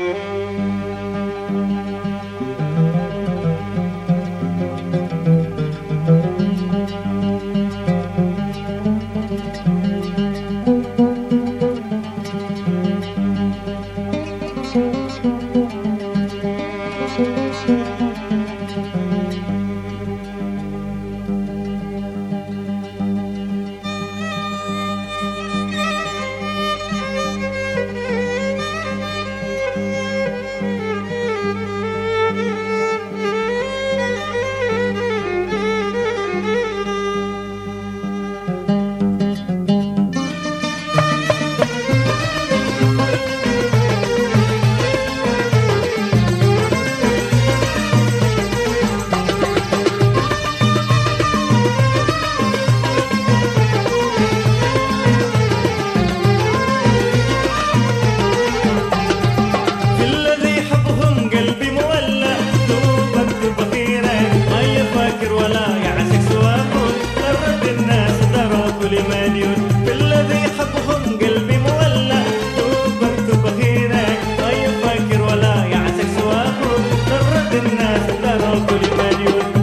Mm-hmm. سليمانيون كل ذي يحبهم قلبي مولع. توبك بغيرك ما طيب يفكر ولا يعتك سواهم ضرت الناس بدارهم مليون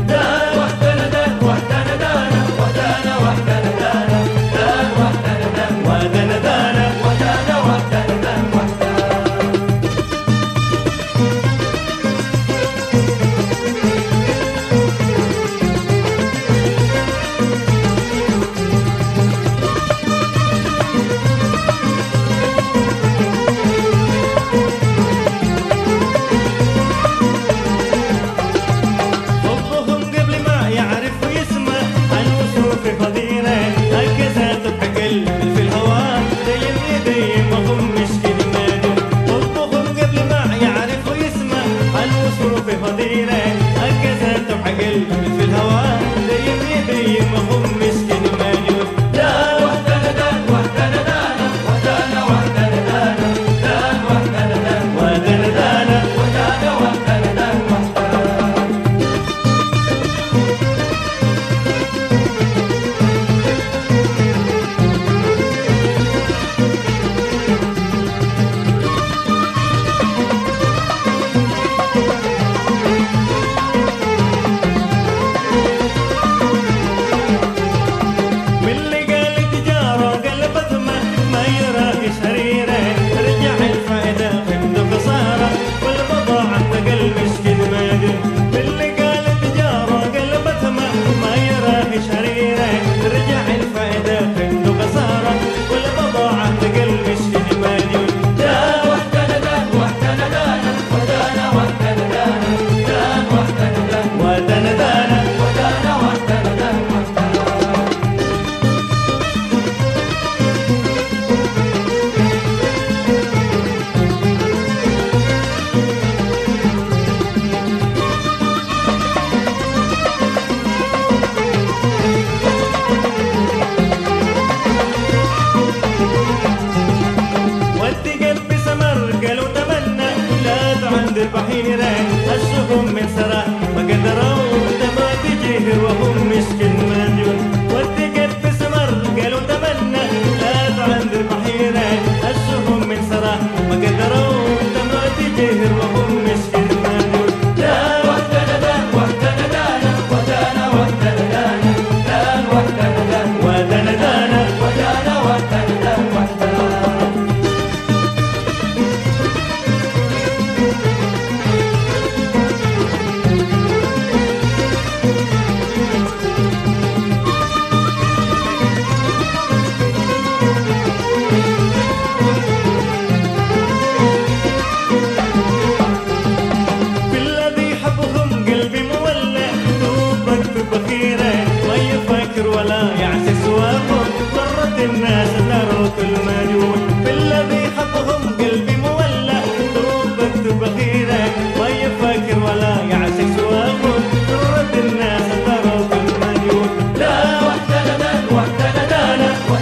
del Bajín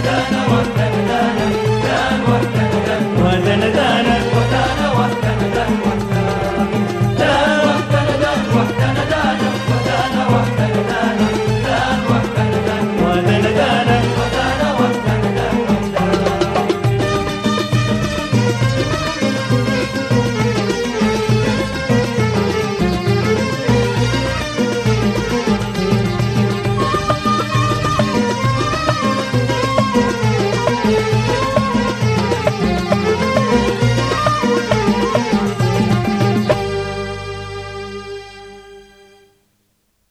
Jana Mandana